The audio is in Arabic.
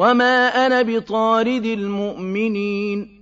وَمَا أَنَا بِطَارِدِ الْمُؤْمِنِينَ